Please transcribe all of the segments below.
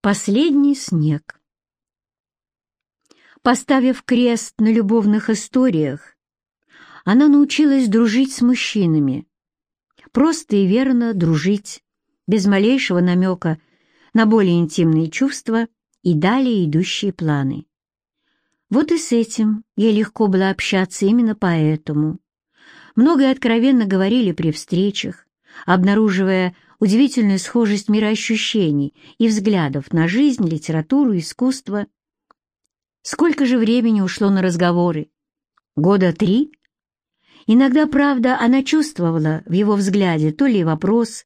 Последний снег. Поставив крест на любовных историях, она научилась дружить с мужчинами. Просто и верно дружить, без малейшего намека на более интимные чувства и далее идущие планы. Вот и с этим ей легко было общаться именно поэтому. Многое откровенно говорили при встречах, обнаруживая удивительную схожесть мироощущений и взглядов на жизнь, литературу, искусство. Сколько же времени ушло на разговоры? Года три? Иногда, правда, она чувствовала в его взгляде то ли вопрос,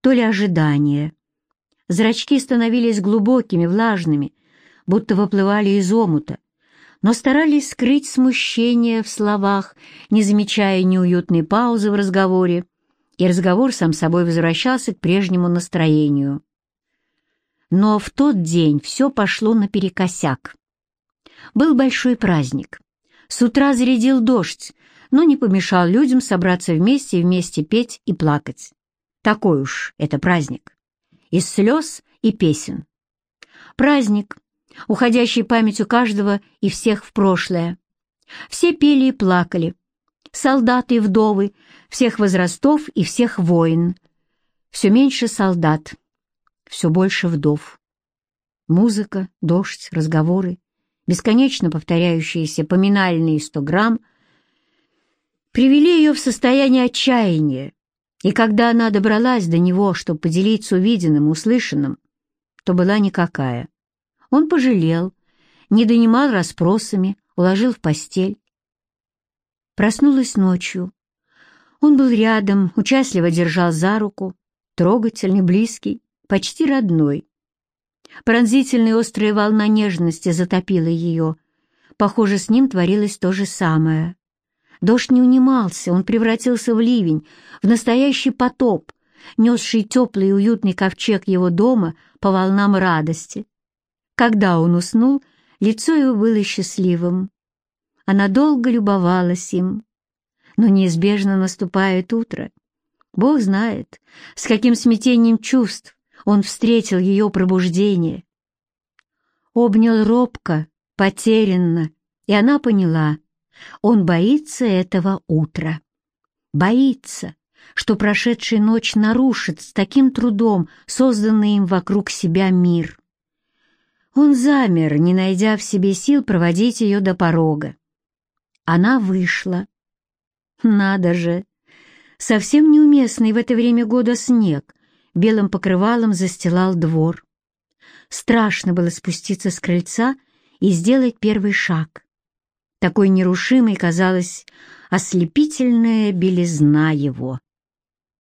то ли ожидание. Зрачки становились глубокими, влажными, будто выплывали из омута, но старались скрыть смущение в словах, не замечая неуютной паузы в разговоре, и разговор сам собой возвращался к прежнему настроению. Но в тот день все пошло наперекосяк. Был большой праздник. С утра зарядил дождь, но не помешал людям собраться вместе и вместе петь и плакать. Такой уж это праздник. Из слез и песен. Праздник, уходящий памятью каждого и всех в прошлое. Все пели и плакали. Солдаты и вдовы, всех возрастов и всех войн. Все меньше солдат, все больше вдов. Музыка, дождь, разговоры, бесконечно повторяющиеся поминальные сто грамм, привели ее в состояние отчаяния, и когда она добралась до него, чтобы поделиться увиденным, услышанным, то была никакая. Он пожалел, не донимал расспросами, уложил в постель. Проснулась ночью, он был рядом, участливо держал за руку, трогательный, близкий, почти родной. Пронзительная острая волна нежности затопила ее. Похоже, с ним творилось то же самое. Дождь не унимался, он превратился в ливень, в настоящий потоп, несший теплый и уютный ковчег его дома по волнам радости. Когда он уснул, лицо его было счастливым. Она долго любовалась им, но неизбежно наступает утро. Бог знает, с каким смятением чувств он встретил ее пробуждение. Обнял робко, потерянно, и она поняла, он боится этого утра. Боится, что прошедшая ночь нарушит с таким трудом созданный им вокруг себя мир. Он замер, не найдя в себе сил проводить ее до порога. Она вышла, надо же! Совсем неуместный в это время года снег белым покрывалом застилал двор. Страшно было спуститься с крыльца и сделать первый шаг. Такой нерушимой казалась ослепительная белизна его.